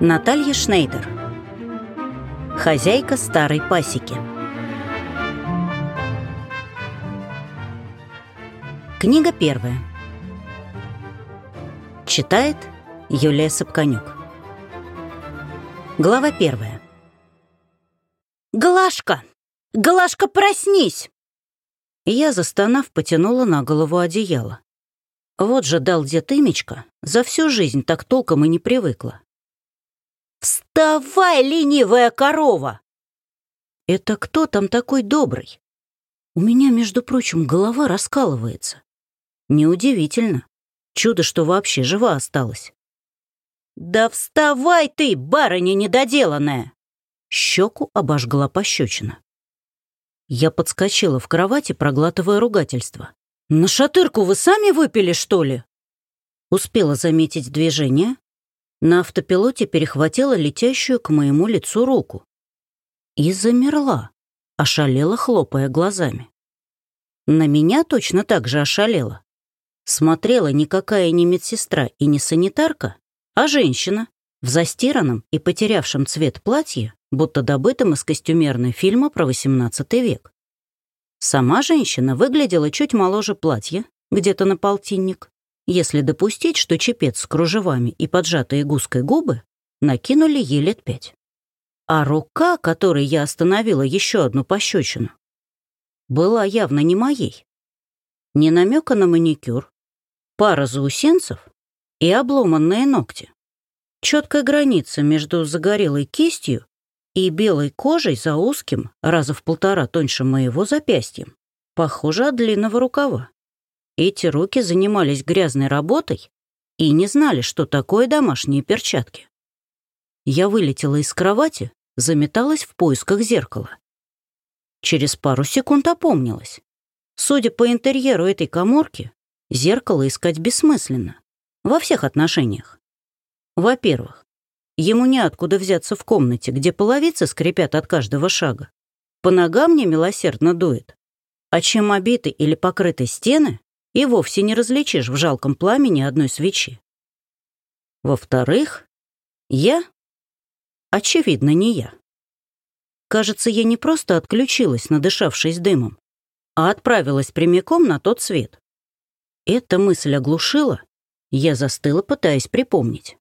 Наталья Шнейдер Хозяйка старой пасеки Книга первая Читает Юлия Сапканюк Глава первая «Глашка! Глашка, проснись!» Я, застонав, потянула на голову одеяло. Вот же дал дед Имечка, за всю жизнь так толком и не привыкла. «Вставай, ленивая корова!» «Это кто там такой добрый?» У меня, между прочим, голова раскалывается. Неудивительно. Чудо, что вообще жива осталась. «Да вставай ты, барыня недоделанная!» Щеку обожгла пощечина. Я подскочила в кровати, проглатывая ругательство. «На шатырку вы сами выпили, что ли?» Успела заметить движение, на автопилоте перехватила летящую к моему лицу руку. И замерла, ошалела, хлопая глазами. На меня точно так же ошалела. Смотрела никакая не медсестра и не санитарка, а женщина в застиранном и потерявшем цвет платье, будто добытом из костюмерной фильма про XVIII век. Сама женщина выглядела чуть моложе платья, где-то на полтинник, если допустить, что чепец с кружевами и поджатые гуской губы накинули ей лет пять. А рука, которой я остановила еще одну пощечину, была явно не моей. Не намека на маникюр, пара заусенцев и обломанные ногти. Четкая граница между загорелой кистью и белой кожей за узким, раза в полтора тоньше моего запястьем, похоже от длинного рукава. Эти руки занимались грязной работой и не знали, что такое домашние перчатки. Я вылетела из кровати, заметалась в поисках зеркала. Через пару секунд опомнилась. Судя по интерьеру этой коморки, зеркало искать бессмысленно. Во всех отношениях. Во-первых, ему неоткуда взяться в комнате, где половицы скрипят от каждого шага. По ногам мне милосердно дует. А чем обиты или покрыты стены, и вовсе не различишь в жалком пламени одной свечи. Во-вторых, я, очевидно, не я. Кажется, я не просто отключилась, надышавшись дымом, а отправилась прямиком на тот свет. Эта мысль оглушила, я застыла, пытаясь припомнить.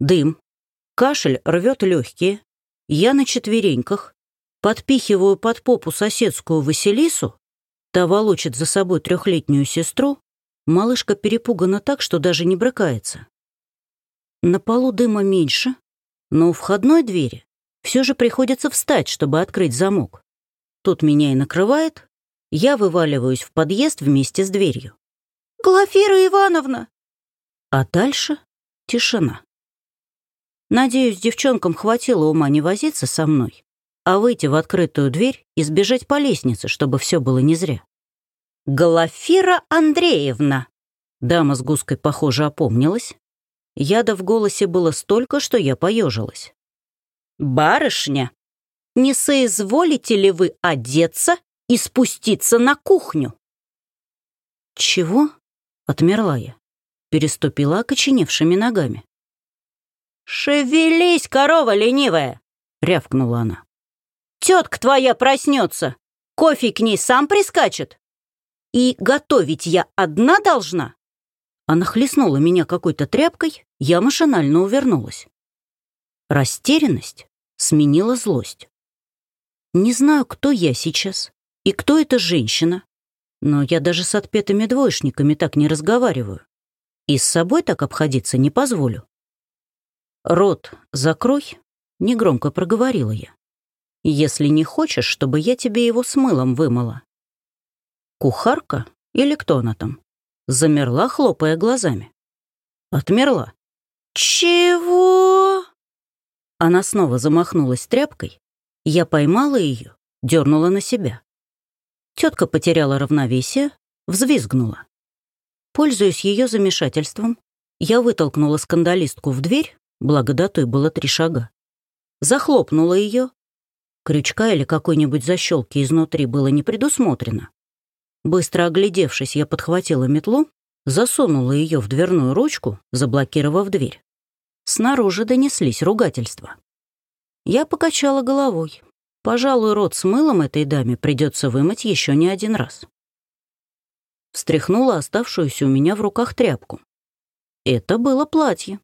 Дым, кашель рвет легкие, я на четвереньках, подпихиваю под попу соседскую Василису, Та волочит за собой трехлетнюю сестру, малышка перепугана так, что даже не брыкается. На полу дыма меньше, но у входной двери все же приходится встать, чтобы открыть замок. Тут меня и накрывает, я вываливаюсь в подъезд вместе с дверью. «Глафира Ивановна!» А дальше тишина. Надеюсь, девчонкам хватило ума не возиться со мной, а выйти в открытую дверь и сбежать по лестнице, чтобы все было не зря. «Глафира Андреевна!» Дама с гуской, похоже, опомнилась. Яда в голосе было столько, что я поежилась. «Барышня, не соизволите ли вы одеться и спуститься на кухню?» «Чего?» — отмерла я. Переступила окоченевшими ногами. «Шевелись, корова ленивая!» — рявкнула она. Тетка твоя проснется, кофе к ней сам прискачет. И готовить я одна должна?» Она хлестнула меня какой-то тряпкой, я машинально увернулась. Растерянность сменила злость. Не знаю, кто я сейчас и кто эта женщина, но я даже с отпетыми двоечниками так не разговариваю. И с собой так обходиться не позволю. «Рот закрой», — негромко проговорила я если не хочешь, чтобы я тебе его с мылом вымыла. Кухарка или кто она там? Замерла, хлопая глазами. Отмерла. «Чего?» Она снова замахнулась тряпкой. Я поймала ее, дернула на себя. Тетка потеряла равновесие, взвизгнула. Пользуясь ее замешательством, я вытолкнула скандалистку в дверь, благо до той было три шага. Захлопнула ее, Крючка или какой-нибудь защелки изнутри было не предусмотрено. Быстро оглядевшись, я подхватила метлу, засунула ее в дверную ручку, заблокировав дверь. снаружи донеслись ругательства. Я покачала головой. Пожалуй, рот с мылом этой даме придется вымыть еще не один раз. Встряхнула оставшуюся у меня в руках тряпку. Это было платье.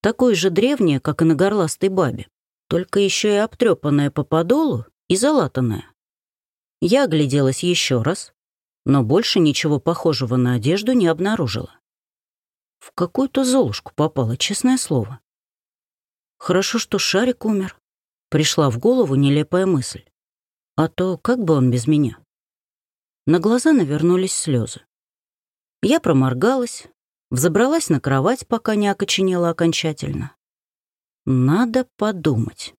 Такое же древнее, как и на горластой бабе, только еще и обтрепанное по подолу и залатанное. Я огляделась еще раз, но больше ничего похожего на одежду не обнаружила. В какую-то золушку попала, честное слово. Хорошо, что Шарик умер. Пришла в голову нелепая мысль. А то как бы он без меня? На глаза навернулись слезы. Я проморгалась, взобралась на кровать, пока не окоченела окончательно. Надо подумать.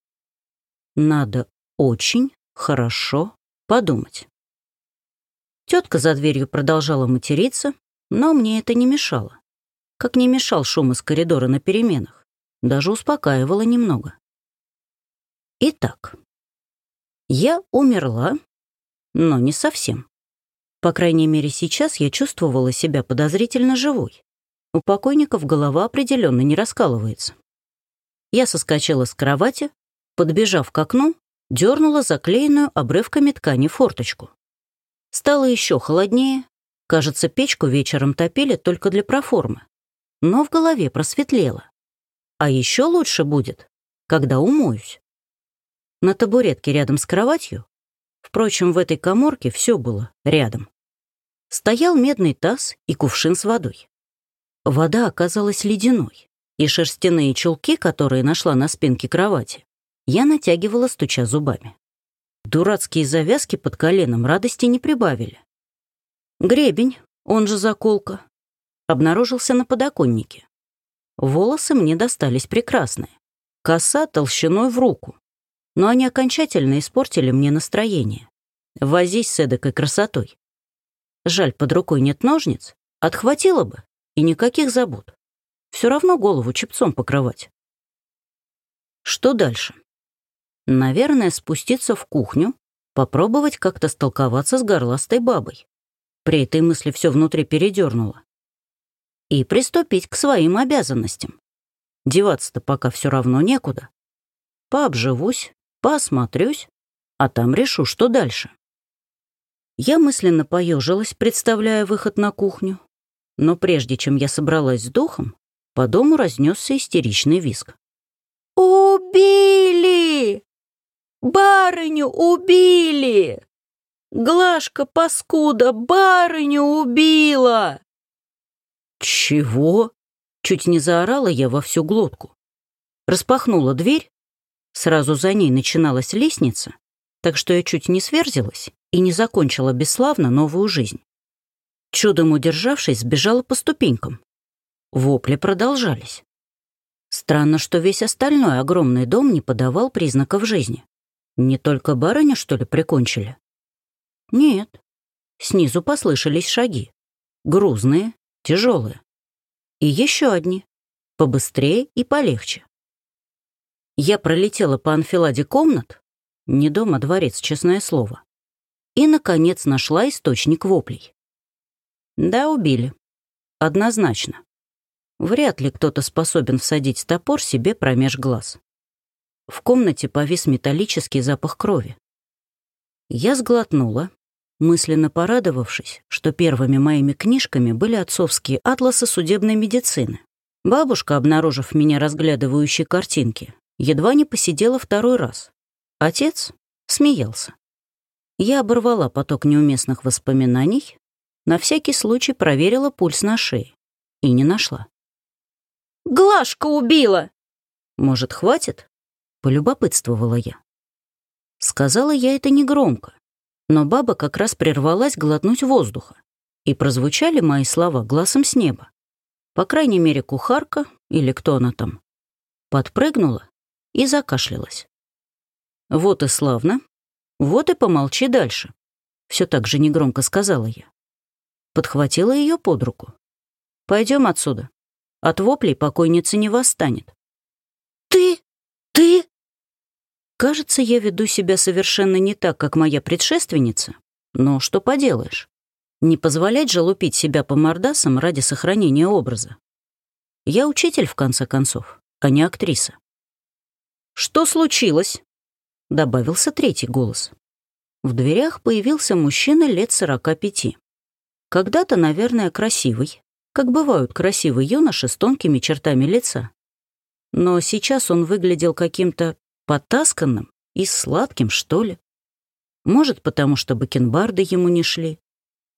Надо очень хорошо подумать. Тетка за дверью продолжала материться, но мне это не мешало. Как не мешал шум из коридора на переменах. Даже успокаивало немного. Итак, я умерла, но не совсем. По крайней мере, сейчас я чувствовала себя подозрительно живой. У покойников голова определенно не раскалывается. Я соскочила с кровати, подбежав к окну, дернула заклеенную обрывками ткани форточку. Стало еще холоднее. Кажется, печку вечером топили только для проформы. Но в голове просветлело. А еще лучше будет, когда умоюсь. На табуретке рядом с кроватью, впрочем, в этой коморке все было рядом, стоял медный таз и кувшин с водой. Вода оказалась ледяной, и шерстяные чулки, которые нашла на спинке кровати, я натягивала, стуча зубами. Дурацкие завязки под коленом радости не прибавили. Гребень, он же заколка, обнаружился на подоконнике. Волосы мне достались прекрасные. Коса толщиной в руку но они окончательно испортили мне настроение. Возись с эдакой красотой. Жаль, под рукой нет ножниц, отхватила бы, и никаких забот. Все равно голову чепцом покрывать. Что дальше? Наверное, спуститься в кухню, попробовать как-то столковаться с горластой бабой. При этой мысли все внутри передернуло. И приступить к своим обязанностям. Деваться-то пока все равно некуда. Пообживусь, Посмотрюсь, а там решу, что дальше. Я мысленно поежилась, представляя выход на кухню. Но прежде чем я собралась с духом, по дому разнесся истеричный визг. «Убили! Барыню убили! Глашка, паскуда, барыню убила!» «Чего?» — чуть не заорала я во всю глотку. Распахнула дверь Сразу за ней начиналась лестница, так что я чуть не сверзилась и не закончила бесславно новую жизнь. Чудом удержавшись, сбежала по ступенькам. Вопли продолжались. Странно, что весь остальной огромный дом не подавал признаков жизни. Не только барыня, что ли, прикончили? Нет. Снизу послышались шаги. Грузные, тяжелые. И еще одни. Побыстрее и полегче. Я пролетела по анфиладе комнат, не дома, дворец, честное слово, и, наконец, нашла источник воплей. Да, убили. Однозначно. Вряд ли кто-то способен всадить топор себе промеж глаз. В комнате повис металлический запах крови. Я сглотнула, мысленно порадовавшись, что первыми моими книжками были отцовские атласы судебной медицины. Бабушка, обнаружив меня разглядывающей картинки, едва не посидела второй раз. Отец смеялся. Я оборвала поток неуместных воспоминаний, на всякий случай проверила пульс на шее и не нашла. «Глашка убила!» «Может, хватит?» — полюбопытствовала я. Сказала я это негромко, но баба как раз прервалась глотнуть воздуха, и прозвучали мои слова глазом с неба. По крайней мере, кухарка, или кто она там, подпрыгнула и закашлялась. «Вот и славно. Вот и помолчи дальше», — все так же негромко сказала я. Подхватила ее под руку. Пойдем отсюда. От воплей покойница не восстанет». «Ты? Ты?» Кажется, я веду себя совершенно не так, как моя предшественница, но что поделаешь. Не позволять же лупить себя по мордасам ради сохранения образа. Я учитель, в конце концов, а не актриса. «Что случилось?» — добавился третий голос. В дверях появился мужчина лет сорока пяти. Когда-то, наверное, красивый, как бывают красивые юноши с тонкими чертами лица. Но сейчас он выглядел каким-то потасканным и сладким, что ли. Может, потому что бакенбарды ему не шли.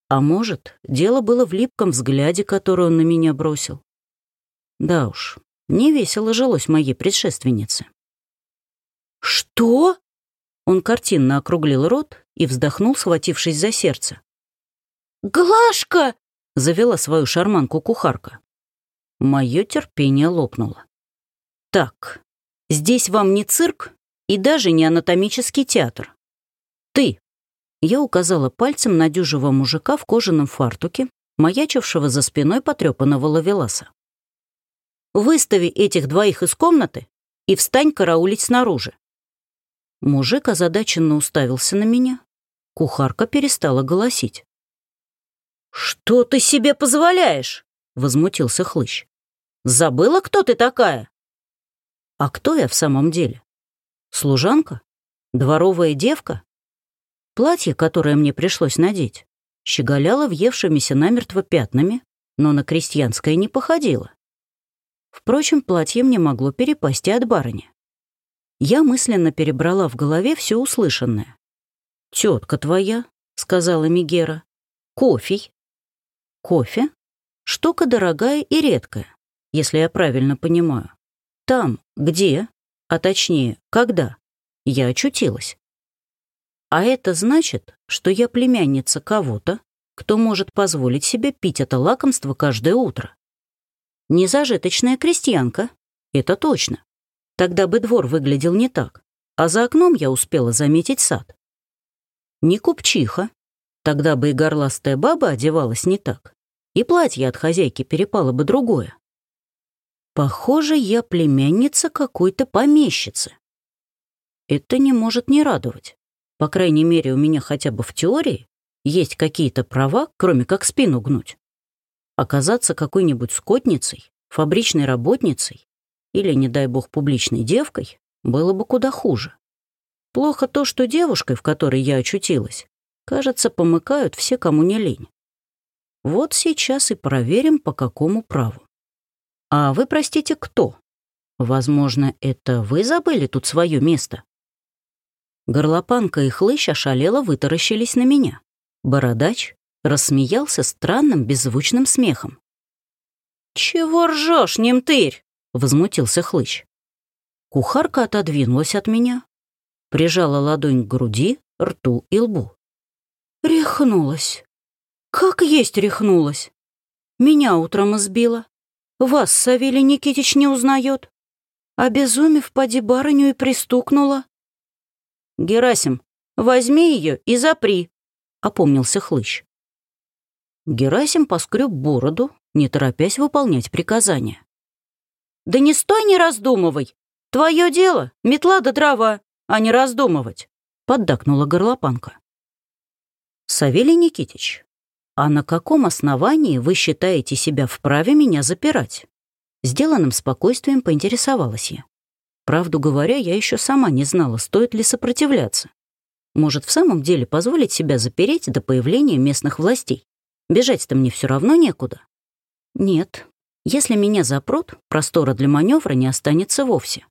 А может, дело было в липком взгляде, который он на меня бросил. Да уж, не весело жилось моей предшественнице. «Что?» Он картинно округлил рот и вздохнул, схватившись за сердце. «Глашка!» — завела свою шарманку кухарка. Мое терпение лопнуло. «Так, здесь вам не цирк и даже не анатомический театр. Ты!» Я указала пальцем на дюжего мужика в кожаном фартуке, маячившего за спиной потрепанного лавеласа. «Выстави этих двоих из комнаты и встань караулить снаружи. Мужик озадаченно уставился на меня. Кухарка перестала голосить. «Что ты себе позволяешь?» — возмутился Хлыщ. «Забыла, кто ты такая?» «А кто я в самом деле? Служанка? Дворовая девка?» Платье, которое мне пришлось надеть, щеголяло въевшимися намертво пятнами, но на крестьянское не походило. Впрочем, платье мне могло перепасть и от барыни. Я мысленно перебрала в голове все услышанное. «Тетка твоя», — сказала Мигера, — «кофей». «Кофе? Штука дорогая и редкая, если я правильно понимаю. Там, где, а точнее, когда, я очутилась. А это значит, что я племянница кого-то, кто может позволить себе пить это лакомство каждое утро. Незажиточная крестьянка, это точно. Тогда бы двор выглядел не так, а за окном я успела заметить сад. Не купчиха, тогда бы и горластая баба одевалась не так, и платье от хозяйки перепало бы другое. Похоже, я племянница какой-то помещицы. Это не может не радовать. По крайней мере, у меня хотя бы в теории есть какие-то права, кроме как спину гнуть. Оказаться какой-нибудь скотницей, фабричной работницей или, не дай бог, публичной девкой, было бы куда хуже. Плохо то, что девушкой, в которой я очутилась, кажется, помыкают все, кому не лень. Вот сейчас и проверим, по какому праву. А вы, простите, кто? Возможно, это вы забыли тут свое место? Горлопанка и хлыщ ошалело вытаращились на меня. Бородач рассмеялся странным беззвучным смехом. «Чего ржешь, немтырь?» возмутился хлыщ. Кухарка отодвинулась от меня, прижала ладонь к груди, рту и лбу. Рехнулась. Как есть рехнулась. Меня утром избила. Вас Савелий Никитич не узнает. Обезумев, поди барыню и пристукнула. «Герасим, возьми ее и запри», — опомнился хлыщ. Герасим поскреб бороду, не торопясь выполнять приказания. «Да не стой, не раздумывай! Твое дело — метла да дрова, а не раздумывать!» — поддакнула горлопанка. «Савелий Никитич, а на каком основании вы считаете себя вправе меня запирать?» Сделанным спокойствием поинтересовалась я. Правду говоря, я еще сама не знала, стоит ли сопротивляться. Может, в самом деле позволить себя запереть до появления местных властей? Бежать-то мне все равно некуда. Нет, если меня запрут, простора для маневра не останется вовсе.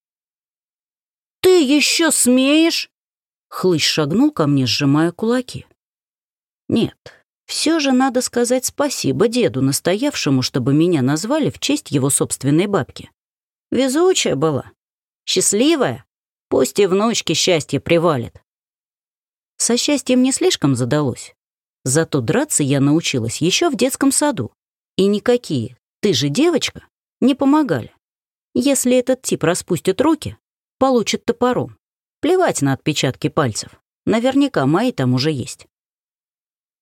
«Ты еще смеешь?» Хлыщ шагнул ко мне, сжимая кулаки. «Нет, все же надо сказать спасибо деду, настоявшему, чтобы меня назвали в честь его собственной бабки. Везучая была, счастливая, пусть и внучке счастье привалит. Со счастьем не слишком задалось. Зато драться я научилась еще в детском саду. И никакие ты же девочка, не помогали. Если этот тип распустит руки, получит топором. Плевать на отпечатки пальцев. Наверняка мои там уже есть.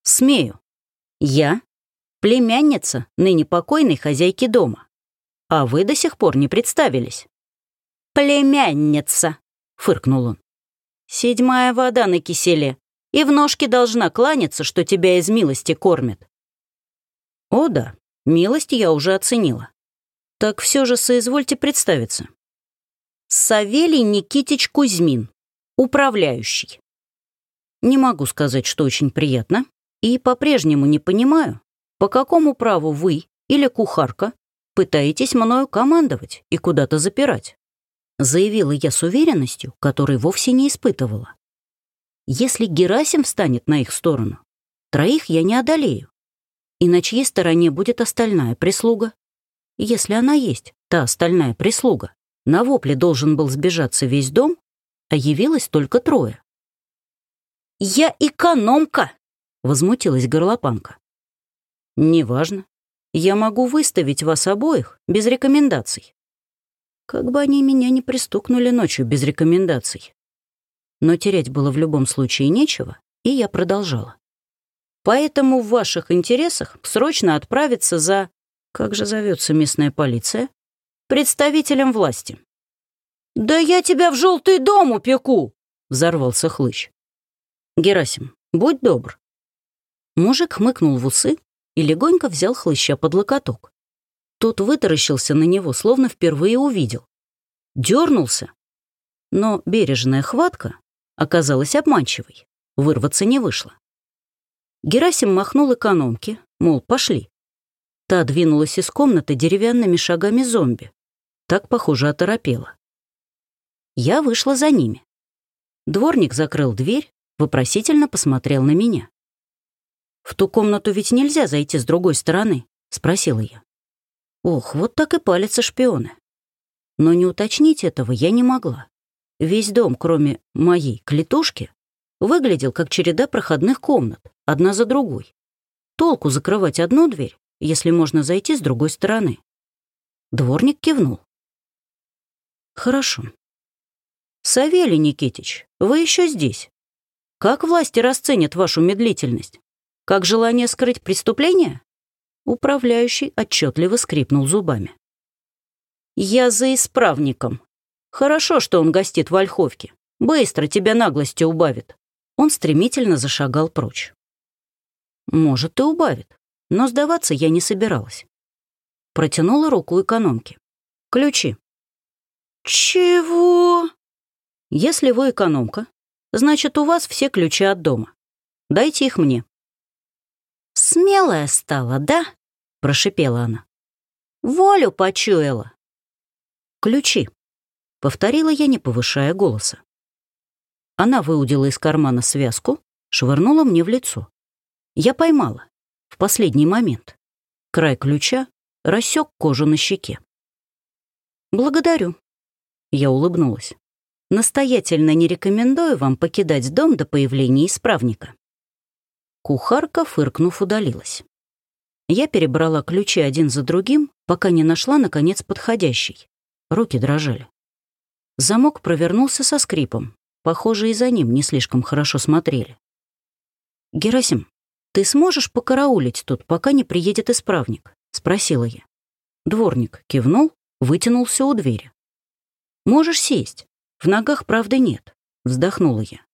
Смею. Я — племянница ныне покойной хозяйки дома. А вы до сих пор не представились. «Племянница!» — фыркнул он. «Седьмая вода на киселе, и в ножки должна кланяться, что тебя из милости кормят». «О да, Милость я уже оценила. Так все же соизвольте представиться. Савелий Никитич Кузьмин, управляющий. Не могу сказать, что очень приятно, и по-прежнему не понимаю, по какому праву вы или кухарка пытаетесь мною командовать и куда-то запирать. Заявила я с уверенностью, которой вовсе не испытывала. Если Герасим встанет на их сторону, троих я не одолею. И на чьей стороне будет остальная прислуга? Если она есть, та остальная прислуга. На вопле должен был сбежаться весь дом, а явилось только трое. «Я экономка!» — возмутилась горлопанка. «Неважно. Я могу выставить вас обоих без рекомендаций. Как бы они меня не пристукнули ночью без рекомендаций. Но терять было в любом случае нечего, и я продолжала. Поэтому в ваших интересах срочно отправиться за... Как же зовется местная полиция? Представителем власти. «Да я тебя в желтый дом упеку!» — взорвался хлыщ. «Герасим, будь добр». Мужик хмыкнул в усы и легонько взял хлыща под локоток. Тот вытаращился на него, словно впервые увидел. Дернулся, но бережная хватка оказалась обманчивой. Вырваться не вышло. Герасим махнул экономке, мол, пошли. Та двинулась из комнаты деревянными шагами зомби. Так, похоже, оторопела. Я вышла за ними. Дворник закрыл дверь, вопросительно посмотрел на меня. «В ту комнату ведь нельзя зайти с другой стороны?» — спросила я. Ох, вот так и палятся шпионы. Но не уточнить этого я не могла. Весь дом, кроме моей клетушки, выглядел как череда проходных комнат, одна за другой. Толку закрывать одну дверь, если можно зайти с другой стороны. Дворник кивнул. Хорошо. Савелий Никитич, вы еще здесь. Как власти расценят вашу медлительность? Как желание скрыть преступление? Управляющий отчетливо скрипнул зубами. Я за исправником, Хорошо, что он гостит в Ольховке. Быстро тебя наглости убавит. Он стремительно зашагал прочь. Может, и убавит, но сдаваться я не собиралась. Протянула руку экономке. Ключи. Чего? Если вы экономка, значит, у вас все ключи от дома. Дайте их мне. Смелая стала, да? Прошипела она. Волю почуяла. Ключи. Повторила я, не повышая голоса. Она выудила из кармана связку, швырнула мне в лицо. Я поймала. В последний момент. Край ключа рассек кожу на щеке. «Благодарю». Я улыбнулась. «Настоятельно не рекомендую вам покидать дом до появления исправника». Кухарка, фыркнув, удалилась. Я перебрала ключи один за другим, пока не нашла, наконец, подходящий. Руки дрожали. Замок провернулся со скрипом. Похоже, и за ним не слишком хорошо смотрели. «Герасим, ты сможешь покараулить тут, пока не приедет исправник?» — спросила я. Дворник кивнул, вытянулся у двери. «Можешь сесть. В ногах, правда, нет», — вздохнула я.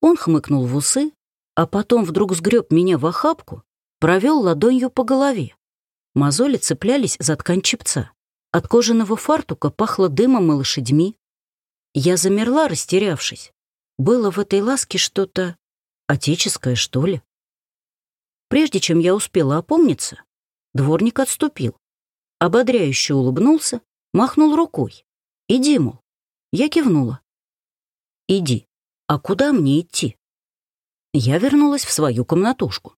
Он хмыкнул в усы, а потом вдруг сгреб меня в охапку, провел ладонью по голове. Мозоли цеплялись за ткань чепца. От кожаного фартука пахло дымом и лошадьми. Я замерла, растерявшись. Было в этой ласке что-то отеческое, что ли. Прежде чем я успела опомниться, дворник отступил. Ободряюще улыбнулся, махнул рукой. «Иди, мол». Я кивнула. «Иди. А куда мне идти?» Я вернулась в свою комнатушку.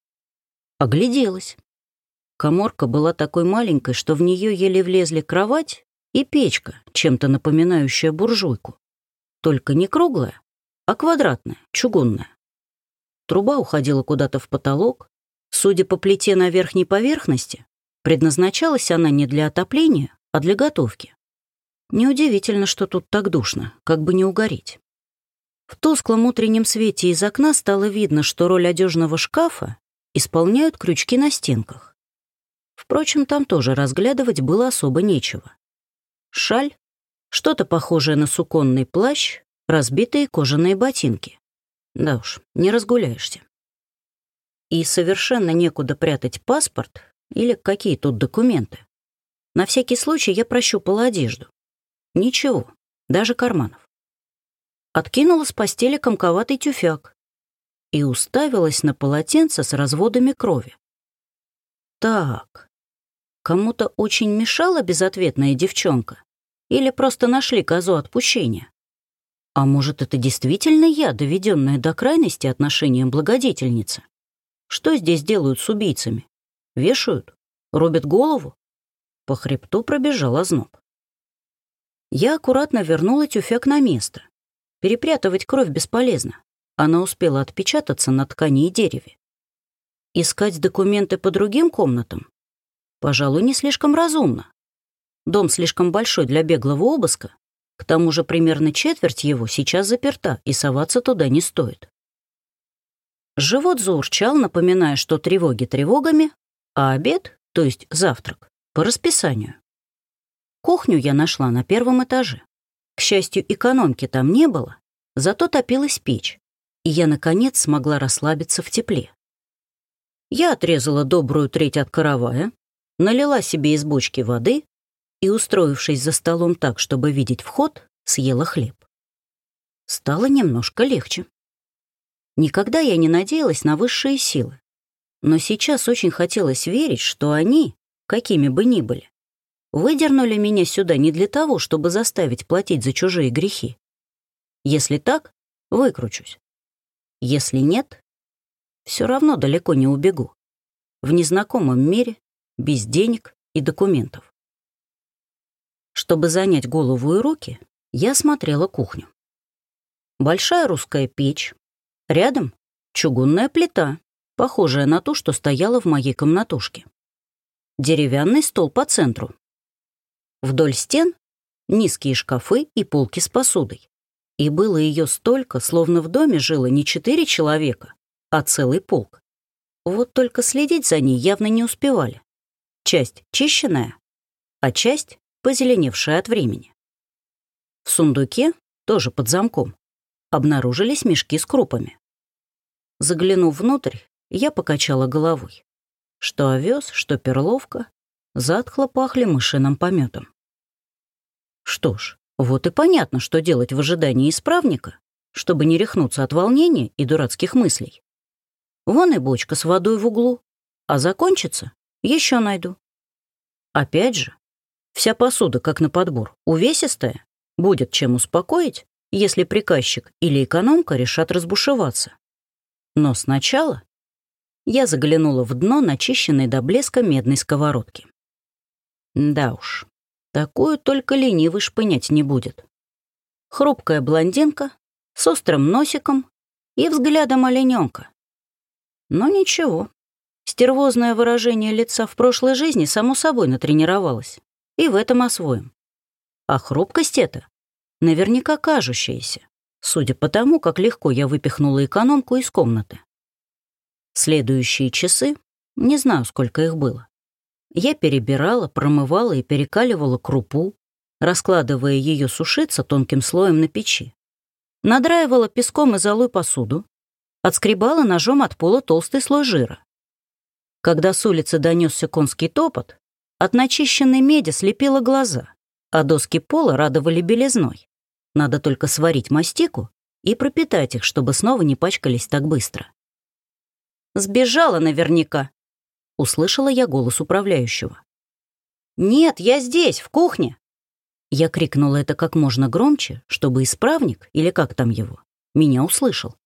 Огляделась. Коморка была такой маленькой, что в нее еле влезли кровать и печка, чем-то напоминающая буржуйку. Только не круглая, а квадратная, чугунная. Труба уходила куда-то в потолок. Судя по плите на верхней поверхности, предназначалась она не для отопления, а для готовки. Неудивительно, что тут так душно, как бы не угореть. В тусклом утреннем свете из окна стало видно, что роль одежного шкафа исполняют крючки на стенках. Впрочем, там тоже разглядывать было особо нечего. Шаль, что-то похожее на суконный плащ, разбитые кожаные ботинки. Да уж, не разгуляешься. И совершенно некуда прятать паспорт или какие тут документы. На всякий случай я прощупала одежду. Ничего, даже карманов. Откинула с постели комковатый тюфяк и уставилась на полотенце с разводами крови. Так, кому-то очень мешала безответная девчонка или просто нашли козу отпущения? А может, это действительно я, доведенная до крайности отношением благодетельницы? Что здесь делают с убийцами? Вешают? Рубят голову? По хребту пробежал озноб. Я аккуратно вернула тюфяк на место. Перепрятывать кровь бесполезно. Она успела отпечататься на ткани и дереве. Искать документы по другим комнатам? Пожалуй, не слишком разумно. Дом слишком большой для беглого обыска. К тому же примерно четверть его сейчас заперта, и соваться туда не стоит. Живот заурчал, напоминая, что тревоги тревогами, а обед, то есть завтрак, по расписанию. Кухню я нашла на первом этаже. К счастью, экономки там не было, зато топилась печь, и я, наконец, смогла расслабиться в тепле. Я отрезала добрую треть от каравая, налила себе из бочки воды и, устроившись за столом так, чтобы видеть вход, съела хлеб. Стало немножко легче. Никогда я не надеялась на высшие силы. Но сейчас очень хотелось верить, что они, какими бы ни были, выдернули меня сюда не для того, чтобы заставить платить за чужие грехи. Если так, выкручусь. Если нет, все равно далеко не убегу. В незнакомом мире, без денег и документов. Чтобы занять голову и руки, я смотрела кухню. Большая русская печь, Рядом чугунная плита, похожая на ту, что стояла в моей комнатушке. Деревянный стол по центру. Вдоль стен низкие шкафы и полки с посудой. И было ее столько, словно в доме жило не четыре человека, а целый полк. Вот только следить за ней явно не успевали. Часть чищенная, а часть позеленевшая от времени. В сундуке, тоже под замком, обнаружились мешки с крупами. Заглянув внутрь, я покачала головой. Что овес, что перловка, затхло пахли мышиным пометом. Что ж, вот и понятно, что делать в ожидании исправника, чтобы не рехнуться от волнения и дурацких мыслей. Вон и бочка с водой в углу, а закончится — еще найду. Опять же, вся посуда, как на подбор, увесистая, будет чем успокоить если приказчик или экономка решат разбушеваться. Но сначала я заглянула в дно начищенной до блеска медной сковородки. Да уж, такую только ленивый шпынять не будет. Хрупкая блондинка с острым носиком и взглядом олененка. Но ничего, стервозное выражение лица в прошлой жизни само собой натренировалось, и в этом освоим. А хрупкость эта наверняка кажущееся, судя по тому, как легко я выпихнула экономку из комнаты. Следующие часы, не знаю, сколько их было, я перебирала, промывала и перекаливала крупу, раскладывая ее сушиться тонким слоем на печи. Надраивала песком и золой посуду, отскребала ножом от пола толстый слой жира. Когда с улицы донесся конский топот, от начищенной меди слепило глаза, а доски пола радовали белизной. Надо только сварить мастику и пропитать их, чтобы снова не пачкались так быстро. «Сбежала наверняка», — услышала я голос управляющего. «Нет, я здесь, в кухне!» Я крикнула это как можно громче, чтобы исправник, или как там его, меня услышал.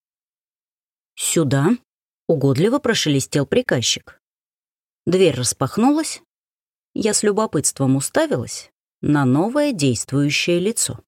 «Сюда!» — угодливо прошелестел приказчик. Дверь распахнулась. Я с любопытством уставилась на новое действующее лицо.